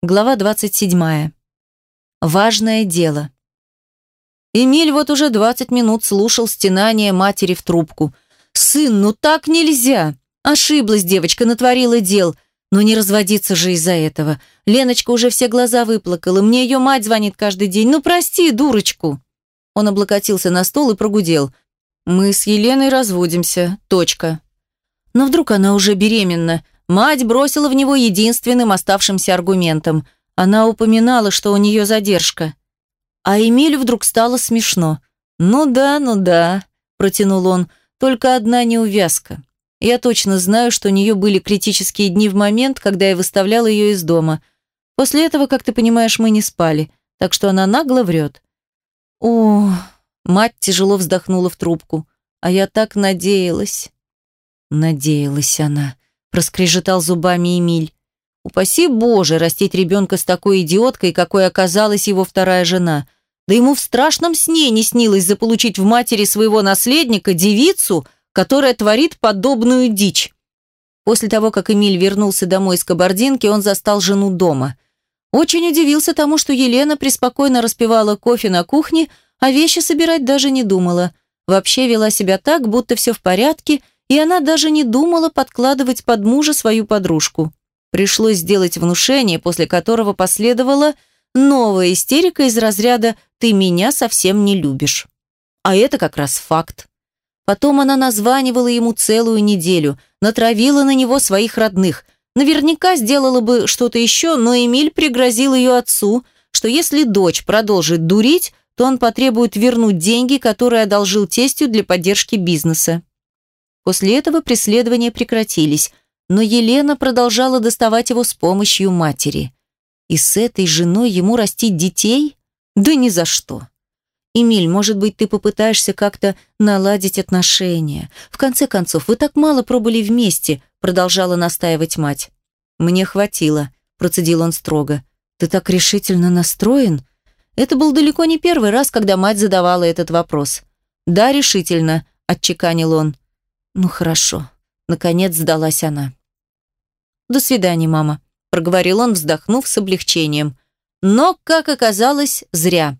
Глава 27. Важное дело. Эмиль вот уже 20 минут слушал стенание матери в трубку. «Сын, ну так нельзя! Ошиблась девочка, натворила дел. Но не разводиться же из-за этого. Леночка уже все глаза выплакала, мне ее мать звонит каждый день. Ну прости, дурочку!» Он облокотился на стол и прогудел. «Мы с Еленой разводимся. Точка». Но вдруг она уже беременна. Мать бросила в него единственным оставшимся аргументом. Она упоминала, что у нее задержка. А Эмилю вдруг стало смешно. «Ну да, ну да», – протянул он, – «только одна неувязка. Я точно знаю, что у нее были критические дни в момент, когда я выставлял ее из дома. После этого, как ты понимаешь, мы не спали, так что она нагло врет». «О...» – мать тяжело вздохнула в трубку. «А я так надеялась». Надеялась она проскрежетал зубами Эмиль. Упаси Боже, растить ребенка с такой идиоткой, какой оказалась его вторая жена. Да ему в страшном сне не снилось заполучить в матери своего наследника девицу, которая творит подобную дичь. После того, как Эмиль вернулся домой из Кабардинки, он застал жену дома. Очень удивился тому, что Елена преспокойно распивала кофе на кухне, а вещи собирать даже не думала. Вообще вела себя так, будто все в порядке – и она даже не думала подкладывать под мужа свою подружку. Пришлось сделать внушение, после которого последовала новая истерика из разряда «ты меня совсем не любишь». А это как раз факт. Потом она названивала ему целую неделю, натравила на него своих родных. Наверняка сделала бы что-то еще, но Эмиль пригрозил ее отцу, что если дочь продолжит дурить, то он потребует вернуть деньги, которые одолжил тестю для поддержки бизнеса. После этого преследования прекратились, но Елена продолжала доставать его с помощью матери. И с этой женой ему растить детей? Да ни за что. «Эмиль, может быть, ты попытаешься как-то наладить отношения? В конце концов, вы так мало пробыли вместе», продолжала настаивать мать. «Мне хватило», процедил он строго. «Ты так решительно настроен?» Это был далеко не первый раз, когда мать задавала этот вопрос. «Да, решительно», – отчеканил он. «Ну хорошо», — наконец сдалась она. «До свидания, мама», — проговорил он, вздохнув с облегчением. Но, как оказалось, зря.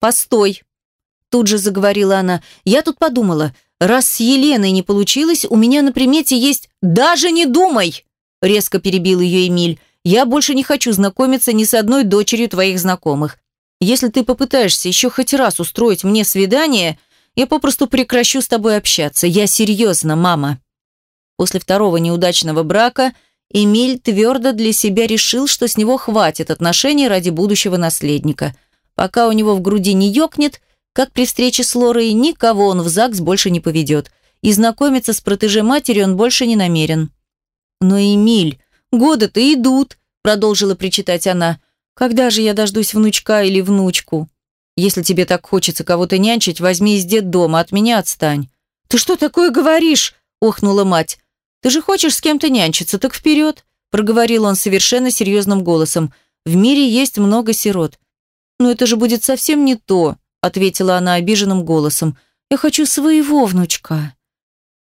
«Постой», — тут же заговорила она. «Я тут подумала, раз с Еленой не получилось, у меня на примете есть... Даже не думай!» — резко перебил ее Эмиль. «Я больше не хочу знакомиться ни с одной дочерью твоих знакомых. Если ты попытаешься еще хоть раз устроить мне свидание, я попросту прекращу с тобой общаться. Я серьезно, мама». После второго неудачного брака Эмиль твердо для себя решил, что с него хватит отношений ради будущего наследника. Пока у него в груди не ёкнет, как при встрече с Лорой, никого он в ЗАГС больше не поведет. И знакомиться с протеже матери он больше не намерен. «Но, Эмиль, годы-то идут», – продолжила причитать она. «Когда же я дождусь внучка или внучку?» Если тебе так хочется кого-то нянчить, возьми из детдома, от меня отстань». «Ты что такое говоришь?» – охнула мать. «Ты же хочешь с кем-то нянчиться, так вперед!» – проговорил он совершенно серьезным голосом. «В мире есть много сирот». «Но это же будет совсем не то», – ответила она обиженным голосом. «Я хочу своего внучка».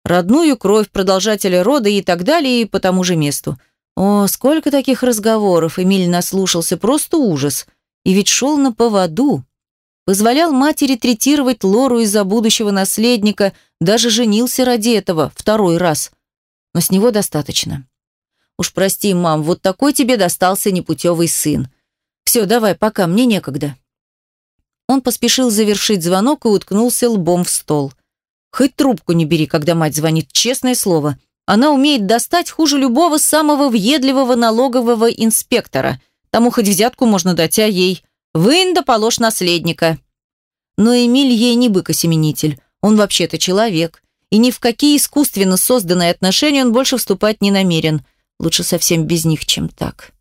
Родную кровь, продолжателя рода и так далее, и по тому же месту. О, сколько таких разговоров Эмиль наслушался, просто ужас. И ведь шел на поводу позволял матери третировать Лору из-за будущего наследника, даже женился ради этого второй раз. Но с него достаточно. Уж прости, мам, вот такой тебе достался непутевый сын. Все, давай, пока, мне некогда. Он поспешил завершить звонок и уткнулся лбом в стол. Хоть трубку не бери, когда мать звонит, честное слово. Она умеет достать хуже любого самого въедливого налогового инспектора. Тому хоть взятку можно дать, а ей... Вынь да положь наследника. Но Эмиль ей не быкосеменитель. Он вообще-то человек. И ни в какие искусственно созданные отношения он больше вступать не намерен. Лучше совсем без них, чем так.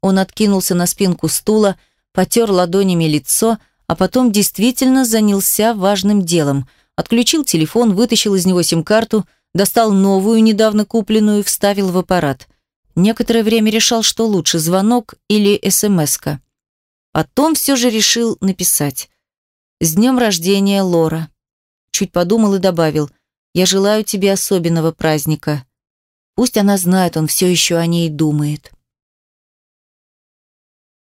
Он откинулся на спинку стула, потер ладонями лицо, а потом действительно занялся важным делом. Отключил телефон, вытащил из него сим-карту, достал новую, недавно купленную, вставил в аппарат. Некоторое время решал, что лучше, звонок или СМС-ка. Потом все же решил написать. «С днем рождения, Лора». Чуть подумал и добавил. «Я желаю тебе особенного праздника». Пусть она знает, он все еще о ней думает.